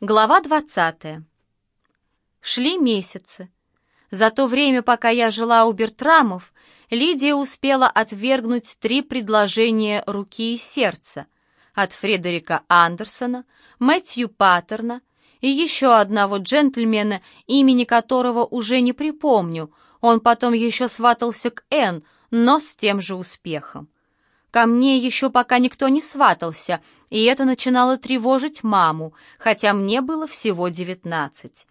Глава 20. Шли месяцы. За то время, пока я жила у Бертрамов, Лидия успела отвергнуть три предложения руки и сердца от Фредерика Андерсона, Мэтью Паттерна и еще одного джентльмена, имени которого уже не припомню. Он потом еще сватался к Энн, но с тем же успехом. Ко мне еще пока никто не сватался, и это начинало тревожить маму, хотя мне было всего девятнадцать.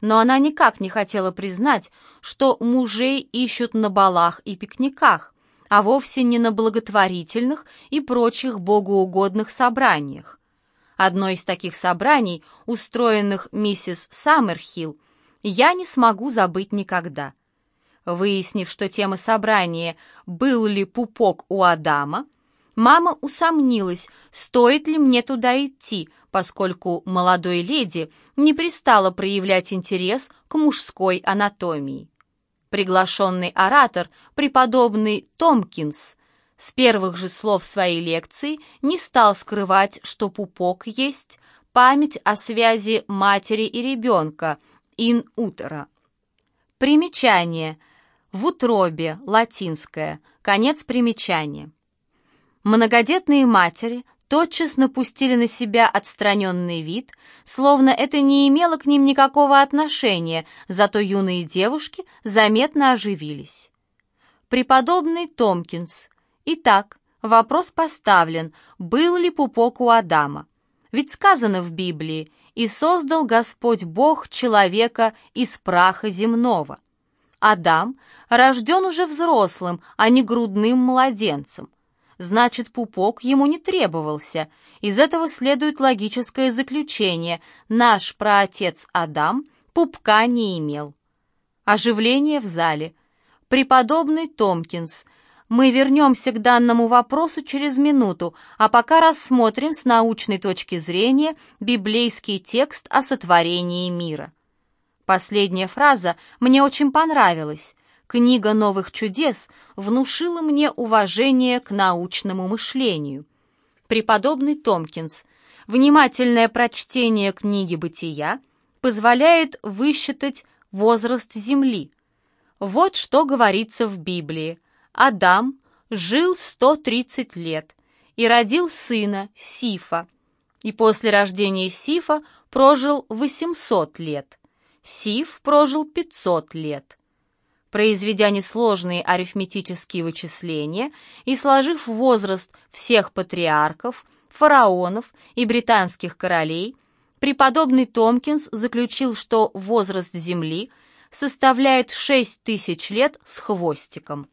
Но она никак не хотела признать, что мужей ищут на балах и пикниках, а вовсе не на благотворительных и прочих богоугодных собраниях. Одно из таких собраний, устроенных миссис Саммерхилл, я не смогу забыть никогда — Выяснив, что тема собрания «Был ли пупок у Адама?», мама усомнилась, стоит ли мне туда идти, поскольку молодой леди не пристала проявлять интерес к мужской анатомии. Приглашенный оратор, преподобный Томкинс, с первых же слов своей лекции не стал скрывать, что пупок есть память о связи матери и ребенка, ин утера. Примечание – в утробе, латинское, конец примечания. Многодетные матери тотчас напустили на себя отстраненный вид, словно это не имело к ним никакого отношения, зато юные девушки заметно оживились. Преподобный Томкинс. Итак, вопрос поставлен, был ли пупок у Адама? Ведь сказано в Библии, «И создал Господь Бог человека из праха земного». Адам рожден уже взрослым, а не грудным младенцем. Значит, пупок ему не требовался. Из этого следует логическое заключение. Наш праотец Адам пупка не имел. Оживление в зале. Преподобный Томкинс. Мы вернемся к данному вопросу через минуту, а пока рассмотрим с научной точки зрения библейский текст о сотворении мира. Последняя фраза мне очень понравилась. Книга новых чудес внушила мне уважение к научному мышлению. Преподобный Томкинс. Внимательное прочтение книги «Бытия» позволяет высчитать возраст Земли. Вот что говорится в Библии. Адам жил 130 лет и родил сына Сифа, и после рождения Сифа прожил 800 лет. Сиф прожил 500 лет. Произведя несложные арифметические вычисления и сложив возраст всех патриархов, фараонов и британских королей, преподобный Томкинс заключил, что возраст Земли составляет 6 тысяч лет с хвостиком.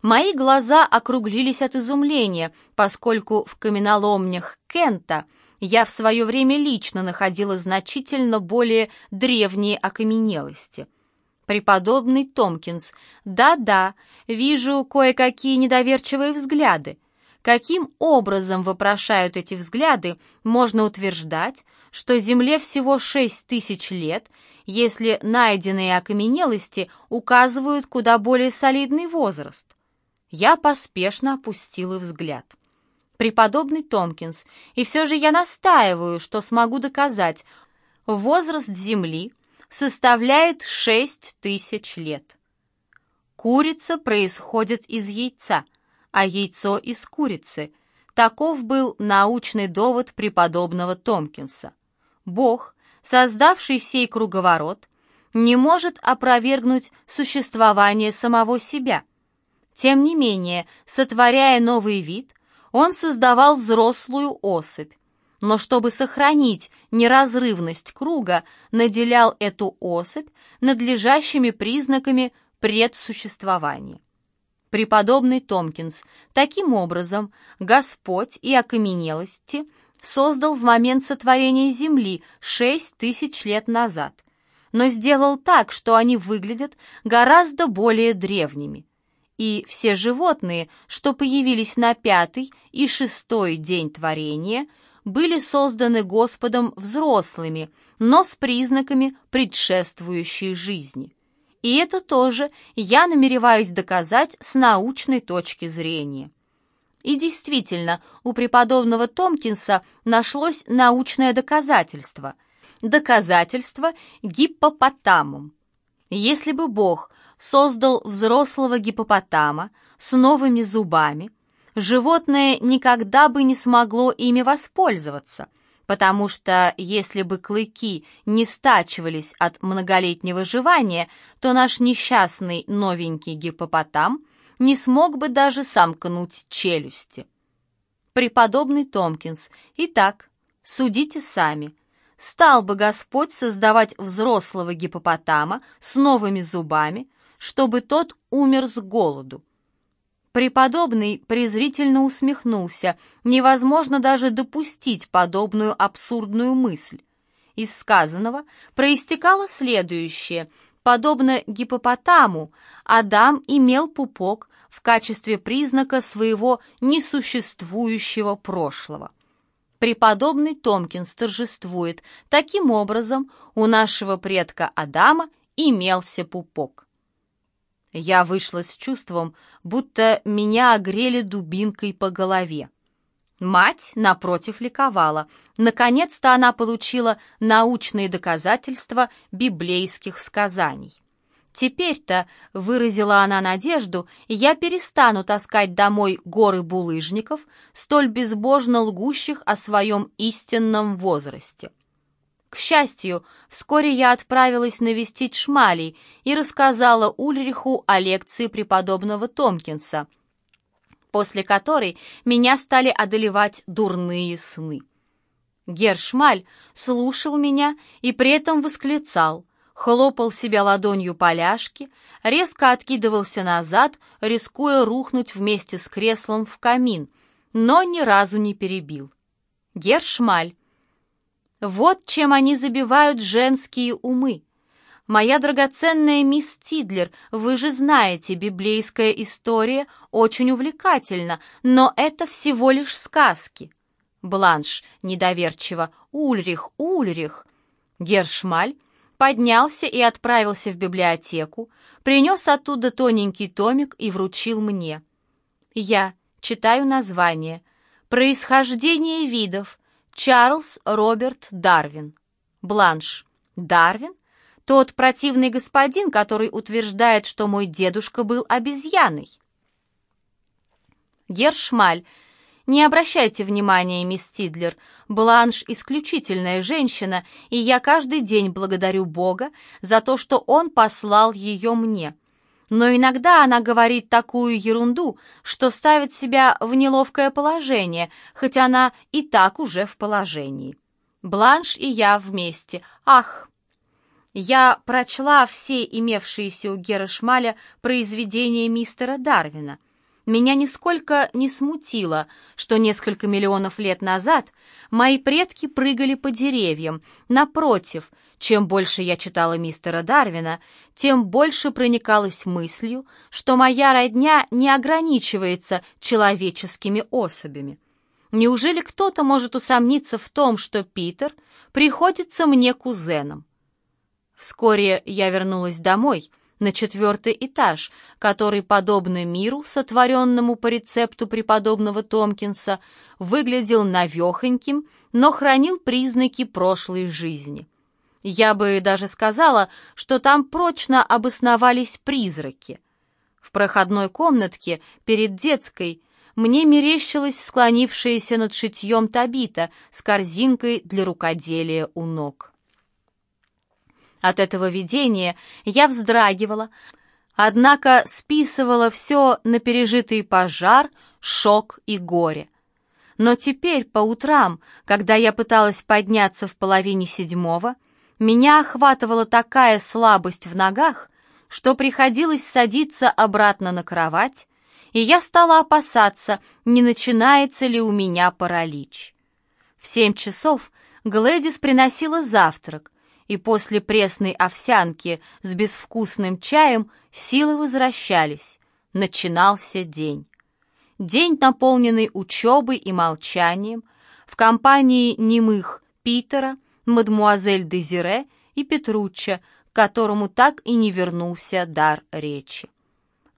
Мои глаза округлились от изумления, поскольку в каменоломнях Кента – я в свое время лично находила значительно более древние окаменелости. Преподобный Томкинс, да-да, вижу кое-какие недоверчивые взгляды. Каким образом вопрошают эти взгляды, можно утверждать, что Земле всего шесть тысяч лет, если найденные окаменелости указывают куда более солидный возраст? Я поспешно опустила взгляд преподобный Томкинс, и все же я настаиваю, что смогу доказать, возраст Земли составляет 6 тысяч лет. Курица происходит из яйца, а яйцо из курицы. Таков был научный довод преподобного Томкинса. Бог, создавший сей круговорот, не может опровергнуть существование самого себя. Тем не менее, сотворяя новый вид, он создавал взрослую особь, но чтобы сохранить неразрывность круга, наделял эту особь надлежащими признаками предсуществования. Преподобный Томкинс, таким образом, Господь и окаменелости создал в момент сотворения Земли шесть тысяч лет назад, но сделал так, что они выглядят гораздо более древними и все животные, что появились на пятый и шестой день творения, были созданы Господом взрослыми, но с признаками предшествующей жизни. И это тоже я намереваюсь доказать с научной точки зрения. И действительно, у преподобного Томпкинса нашлось научное доказательство. Доказательство гиппопотамум. Если бы Бог создал взрослого гиппопотама с новыми зубами, животное никогда бы не смогло ими воспользоваться, потому что если бы клыки не стачивались от многолетнего жевания, то наш несчастный новенький гиппопотам не смог бы даже сомкнуть челюсти. Преподобный Томпкинс, итак, судите сами. Стал бы Господь создавать взрослого гиппопотама с новыми зубами, чтобы тот умер с голоду? Преподобный презрительно усмехнулся. Невозможно даже допустить подобную абсурдную мысль. Из сказанного проистекало следующее. Подобно гипопотаму, Адам имел пупок в качестве признака своего несуществующего прошлого. Преподобный Томкинс торжествует. Таким образом, у нашего предка Адама имелся пупок. Я вышла с чувством, будто меня огрели дубинкой по голове. Мать, напротив, ликовала. Наконец-то она получила научные доказательства библейских сказаний. Теперь-то, выразила она надежду, я перестану таскать домой горы булыжников, столь безбожно лгущих о своем истинном возрасте. К счастью, вскоре я отправилась навестить Шмалей и рассказала Ульриху о лекции преподобного Томкинса, после которой меня стали одолевать дурные сны. Гершмаль слушал меня и при этом восклицал, хлопал себя ладонью по ляжке, резко откидывался назад, рискуя рухнуть вместе с креслом в камин, но ни разу не перебил. Гершмаль, вот чем они забивают женские умы. Моя драгоценная мисс Тидлер, вы же знаете, библейская история очень увлекательна, но это всего лишь сказки. Бланш недоверчиво. Ульрих, Ульрих. Гершмаль поднялся и отправился в библиотеку, принес оттуда тоненький томик и вручил мне. Я читаю название «Происхождение видов», Чарльз Роберт Дарвин. Бланш. Дарвин? Тот противный господин, который утверждает, что мой дедушка был обезьяной. Гершмаль. Не обращайте внимания, мисс Тидлер. Бланш — исключительная женщина, и я каждый день благодарю Бога за то, что Он послал ее мне но иногда она говорит такую ерунду, что ставит себя в неловкое положение, хоть она и так уже в положении. Бланш и я вместе. Ах! Я прочла все имевшиеся у Гера произведения мистера Дарвина — меня нисколько не смутило, что несколько миллионов лет назад мои предки прыгали по деревьям. Напротив, чем больше я читала мистера Дарвина, тем больше проникалась мыслью, что моя родня не ограничивается человеческими особями. Неужели кто-то может усомниться в том, что Питер приходится мне кузеном? Вскоре я вернулась домой — на четвертый этаж, который, подобно миру, сотворенному по рецепту преподобного Томкинса, выглядел навехоньким, но хранил признаки прошлой жизни. Я бы даже сказала, что там прочно обосновались призраки. В проходной комнатке перед детской мне мерещилась склонившаяся над шитьем Табита с корзинкой для рукоделия у ног. От этого видения я вздрагивала, однако списывала все на пережитый пожар, шок и горе. Но теперь, по утрам, когда я пыталась подняться в половине седьмого, меня охватывала такая слабость в ногах, что приходилось садиться обратно на кровать, и я стала опасаться, не начинается ли у меня паралич. В семь часов Глэдис приносила завтрак, и после пресной овсянки с безвкусным чаем силы возвращались. Начинался день. День, наполненный учебой и молчанием, в компании немых Питера, мадмуазель Дезире и Петручча, которому так и не вернулся дар речи.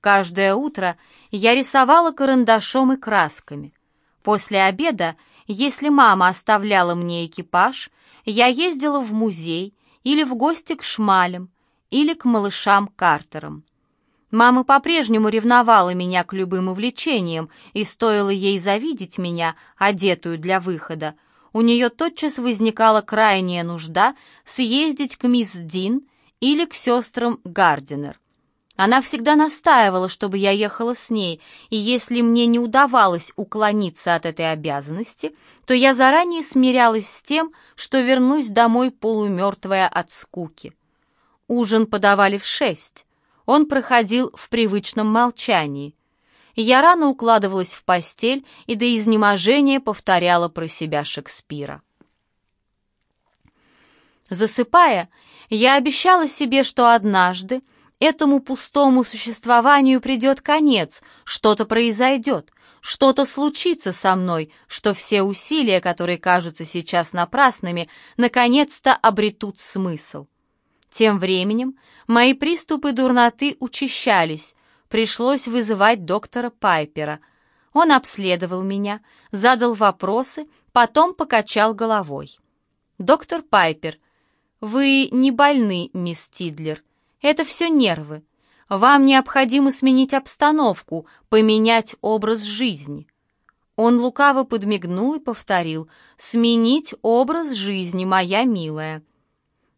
Каждое утро я рисовала карандашом и красками. После обеда, если мама оставляла мне экипаж, я ездила в музей или в гости к шмалям, или к малышам Картерам. Мама по-прежнему ревновала меня к любым увлечениям, и стоило ей завидеть меня, одетую для выхода, у нее тотчас возникала крайняя нужда съездить к мисс Дин или к сестрам Гардинер. Она всегда настаивала, чтобы я ехала с ней, и если мне не удавалось уклониться от этой обязанности, то я заранее смирялась с тем, что вернусь домой полумертвая от скуки. Ужин подавали в шесть. Он проходил в привычном молчании. Я рано укладывалась в постель и до изнеможения повторяла про себя Шекспира. Засыпая, я обещала себе, что однажды этому пустому существованию придет конец, что-то произойдет, что-то случится со мной, что все усилия, которые кажутся сейчас напрасными, наконец-то обретут смысл. Тем временем мои приступы дурноты учащались, пришлось вызывать доктора Пайпера. Он обследовал меня, задал вопросы, потом покачал головой. «Доктор Пайпер, вы не больны, мисс Тидлер. Это все нервы. Вам необходимо сменить обстановку, поменять образ жизни». Он лукаво подмигнул и повторил «Сменить образ жизни, моя милая».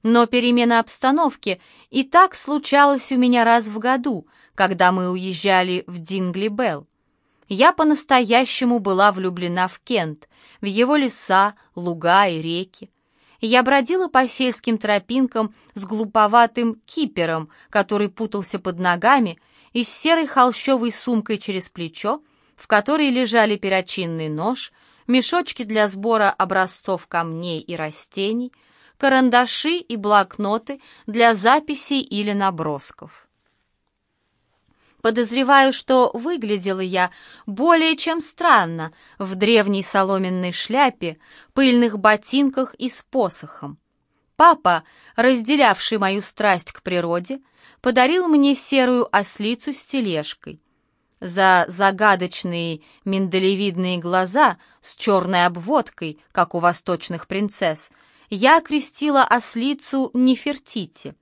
Но перемена обстановки и так случалась у меня раз в году, когда мы уезжали в Дингли-Белл. Я по-настоящему была влюблена в Кент, в его леса, луга и реки. Я бродила по сельским тропинкам с глуповатым кипером, который путался под ногами, и с серой холщовой сумкой через плечо, в которой лежали перочинный нож, мешочки для сбора образцов камней и растений — карандаши и блокноты для записей или набросков. Подозреваю, что выглядела я более чем странно в древней соломенной шляпе, пыльных ботинках и с посохом. Папа, разделявший мою страсть к природе, подарил мне серую ослицу с тележкой. За загадочные миндалевидные глаза с черной обводкой, как у восточных принцесс, я окрестила ослицу Нефертити.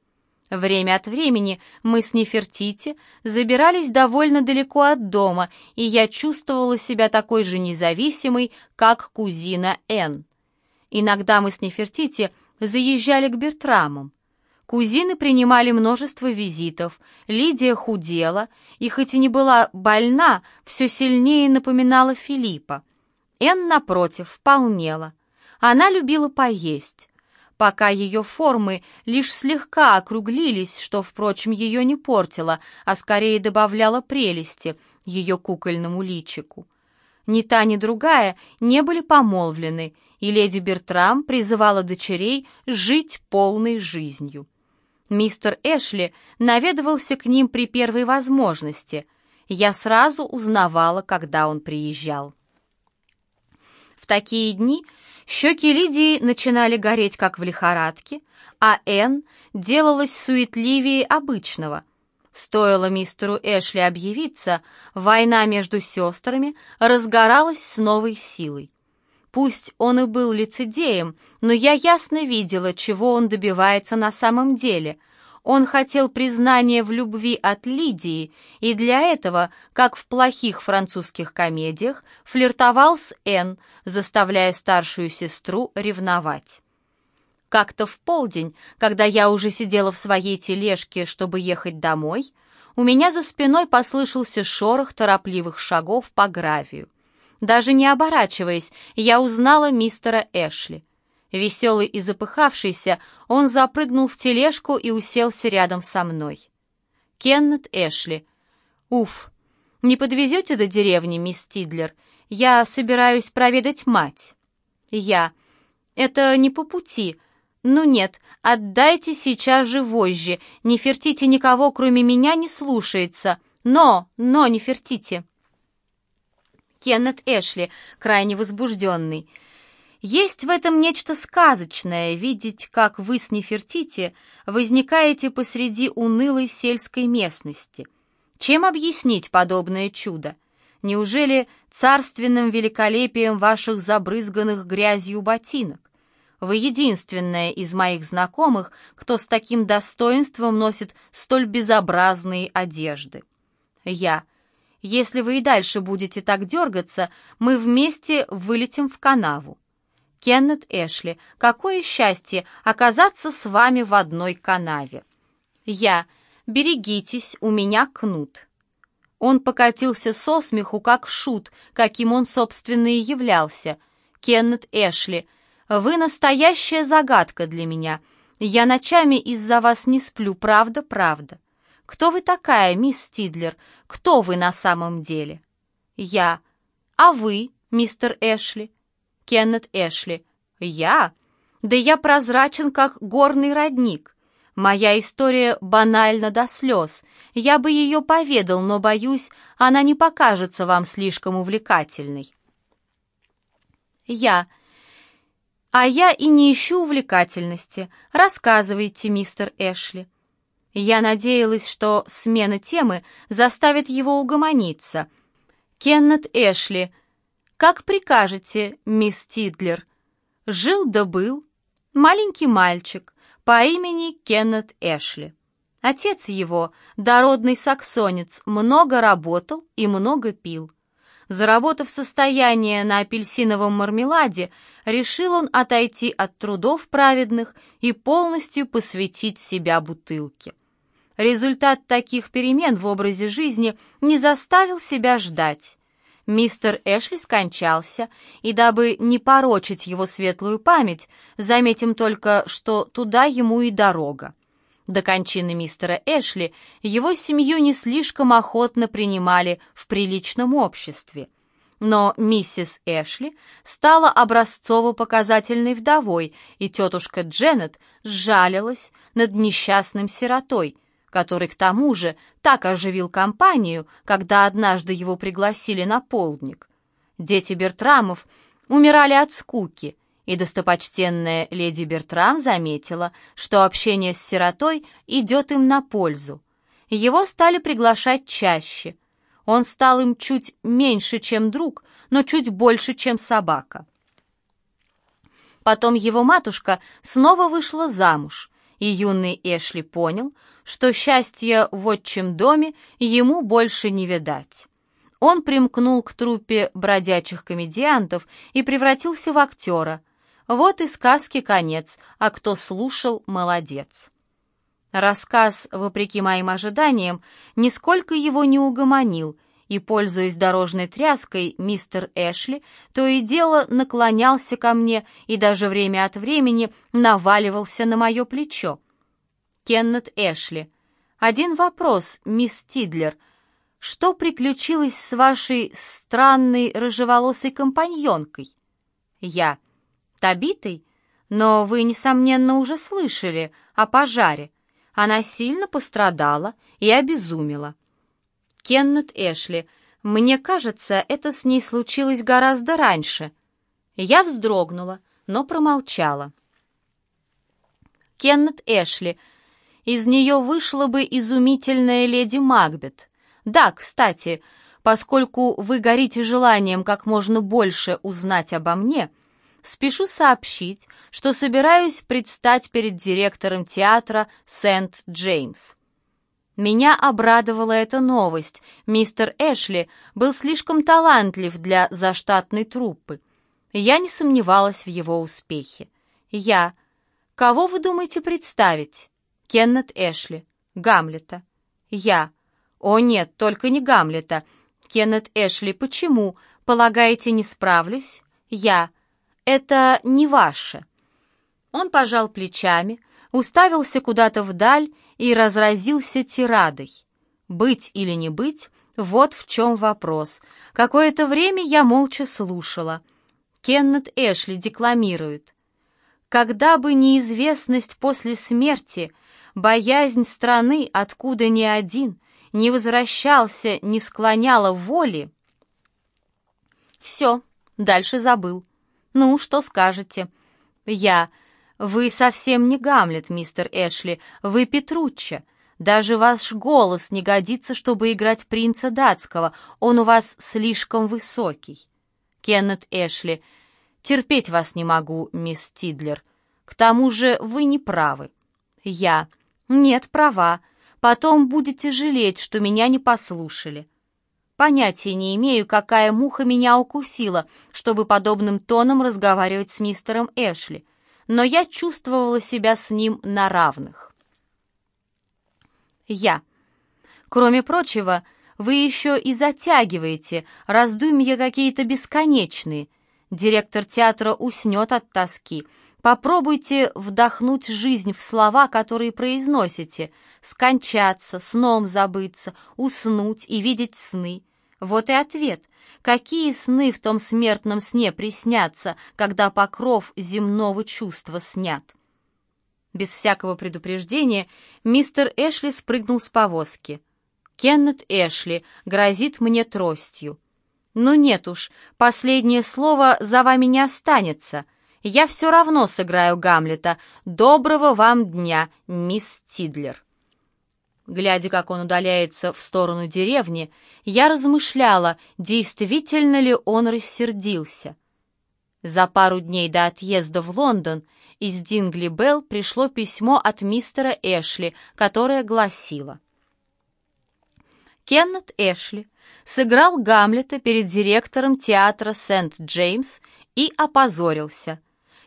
Время от времени мы с Нефертити забирались довольно далеко от дома, и я чувствовала себя такой же независимой, как кузина Н. Иногда мы с Нефертити заезжали к Бертрамам. Кузины принимали множество визитов, Лидия худела, и хоть и не была больна, все сильнее напоминала Филиппа. Н, напротив, полнела. Она любила поесть. Пока ее формы лишь слегка округлились, что, впрочем, ее не портило, а скорее добавляло прелести ее кукольному личику. Ни та, ни другая не были помолвлены, и леди Бертрам призывала дочерей жить полной жизнью. Мистер Эшли наведывался к ним при первой возможности. Я сразу узнавала, когда он приезжал. В такие дни Щеки Лидии начинали гореть, как в лихорадке, а Энн делалась суетливее обычного. Стоило мистеру Эшли объявиться, война между сестрами разгоралась с новой силой. Пусть он и был лицедеем, но я ясно видела, чего он добивается на самом деле — он хотел признания в любви от Лидии, и для этого, как в плохих французских комедиях, флиртовал с Энн, заставляя старшую сестру ревновать. Как-то в полдень, когда я уже сидела в своей тележке, чтобы ехать домой, у меня за спиной послышался шорох торопливых шагов по гравию. Даже не оборачиваясь, я узнала мистера Эшли — Веселый и запыхавшийся, он запрыгнул в тележку и уселся рядом со мной. Кеннет Эшли. «Уф, не подвезете до деревни, мисс Тидлер? Я собираюсь проведать мать». «Я. Это не по пути. Ну нет, отдайте сейчас же вожжи. Не фертите никого, кроме меня, не слушается. Но, но не фертите». Кеннет Эшли, крайне возбужденный. Есть в этом нечто сказочное, видеть, как вы с Нефертити возникаете посреди унылой сельской местности. Чем объяснить подобное чудо? Неужели царственным великолепием ваших забрызганных грязью ботинок? Вы единственная из моих знакомых, кто с таким достоинством носит столь безобразные одежды. Я. Если вы и дальше будете так дергаться, мы вместе вылетим в канаву. Кеннет Эшли, какое счастье оказаться с вами в одной канаве. Я. Берегитесь, у меня кнут. Он покатился со смеху, как шут, каким он, собственно, и являлся. Кеннет Эшли, вы настоящая загадка для меня. Я ночами из-за вас не сплю, правда, правда. Кто вы такая, мисс Тидлер? Кто вы на самом деле? Я. А вы, мистер Эшли? Кеннет Эшли. Я? Да я прозрачен, как горный родник. Моя история банальна до слез. Я бы ее поведал, но, боюсь, она не покажется вам слишком увлекательной. Я. А я и не ищу увлекательности. Рассказывайте, мистер Эшли. Я надеялась, что смена темы заставит его угомониться. Кеннет Эшли. Как прикажете, мисс Тидлер? Жил да был. Маленький мальчик по имени Кеннет Эшли. Отец его, дородный саксонец, много работал и много пил. Заработав состояние на апельсиновом мармеладе, решил он отойти от трудов праведных и полностью посвятить себя бутылке. Результат таких перемен в образе жизни не заставил себя ждать. Мистер Эшли скончался, и дабы не порочить его светлую память, заметим только, что туда ему и дорога. До кончины мистера Эшли его семью не слишком охотно принимали в приличном обществе. Но миссис Эшли стала образцово-показательной вдовой, и тетушка Дженнет сжалилась над несчастным сиротой, который к тому же так оживил компанию, когда однажды его пригласили на полдник. Дети Бертрамов умирали от скуки, и достопочтенная леди Бертрам заметила, что общение с сиротой идет им на пользу. Его стали приглашать чаще. Он стал им чуть меньше, чем друг, но чуть больше, чем собака. Потом его матушка снова вышла замуж, и юный Эшли понял, что счастья в отчим доме ему больше не видать. Он примкнул к труппе бродячих комедиантов и превратился в актера. Вот и сказки конец, а кто слушал, молодец. Рассказ, вопреки моим ожиданиям, нисколько его не угомонил, и, пользуясь дорожной тряской, мистер Эшли то и дело наклонялся ко мне и даже время от времени наваливался на мое плечо. Кеннет Эшли. Один вопрос, мисс Тидлер. Что приключилось с вашей странной рыжеволосой компаньонкой? Я. Табитой? Но вы, несомненно, уже слышали о пожаре. Она сильно пострадала и обезумела. Кеннет Эшли. Мне кажется, это с ней случилось гораздо раньше. Я вздрогнула, но промолчала. Кеннет Эшли — из нее вышла бы изумительная леди Макбет. Да, кстати, поскольку вы горите желанием как можно больше узнать обо мне, спешу сообщить, что собираюсь предстать перед директором театра Сент-Джеймс. Меня обрадовала эта новость. Мистер Эшли был слишком талантлив для заштатной труппы. Я не сомневалась в его успехе. Я... Кого вы думаете представить? Кеннет Эшли. Гамлета. Я. О нет, только не Гамлета. Кеннет Эшли, почему? Полагаете, не справлюсь? Я. Это не ваше. Он пожал плечами, уставился куда-то вдаль и разразился тирадой. Быть или не быть, вот в чем вопрос. Какое-то время я молча слушала. Кеннет Эшли декламирует. «Когда бы неизвестность после смерти боязнь страны, откуда ни один не возвращался, не склоняла воли. Все, дальше забыл. Ну, что скажете? Я. Вы совсем не Гамлет, мистер Эшли, вы Петручча. Даже ваш голос не годится, чтобы играть принца датского, он у вас слишком высокий. Кеннет Эшли, терпеть вас не могу, мисс Тидлер. К тому же вы не правы. Я. Нет, права. Потом будете жалеть, что меня не послушали. Понятия не имею, какая муха меня укусила, чтобы подобным тоном разговаривать с мистером Эшли, но я чувствовала себя с ним на равных. Я. Кроме прочего, вы еще и затягиваете, раздумья какие-то бесконечные. Директор театра уснет от тоски. Попробуйте вдохнуть жизнь в слова, которые произносите, скончаться, сном забыться, уснуть и видеть сны. Вот и ответ. Какие сны в том смертном сне приснятся, когда покров земного чувства снят? Без всякого предупреждения мистер Эшли спрыгнул с повозки. Кеннет Эшли грозит мне тростью. Ну нет уж, последнее слово за вами не останется. Я все равно сыграю Гамлета. Доброго вам дня, мисс Тидлер. Глядя, как он удаляется в сторону деревни, я размышляла, действительно ли он рассердился. За пару дней до отъезда в Лондон из Дингли Белл пришло письмо от мистера Эшли, которое гласило Кеннет Эшли сыграл Гамлета перед директором театра Сент-Джеймс и опозорился.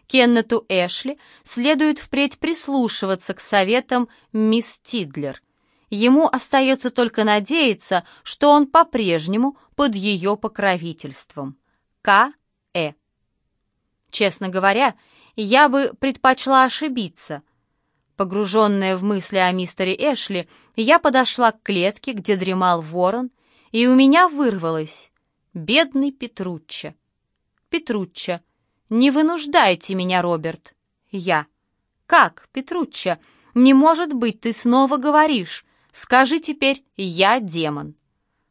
Кеннету Эшли следует впредь прислушиваться к советам мисс Тидлер. Ему остается только надеяться, что он по-прежнему под ее покровительством. К. Э. Честно говоря, я бы предпочла ошибиться. Погруженная в мысли о мистере Эшли, я подошла к клетке, где дремал ворон, и у меня вырвалось «Бедный Петручча». «Петручча, не вынуждайте меня, Роберт». «Я». «Как, Петручча? Не может быть, ты снова говоришь. Скажи теперь «я демон».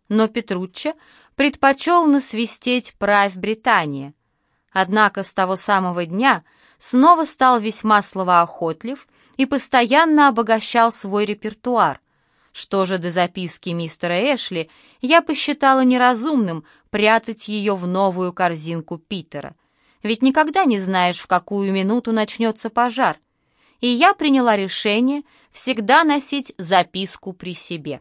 Но Петручча предпочел насвистеть «Правь Британия». Однако с того самого дня снова стал весьма словоохотлив и постоянно обогащал свой репертуар. Что же до записки мистера Эшли, я посчитала неразумным прятать ее в новую корзинку Питера. Ведь никогда не знаешь, в какую минуту начнется пожар. И я приняла решение всегда носить записку при себе.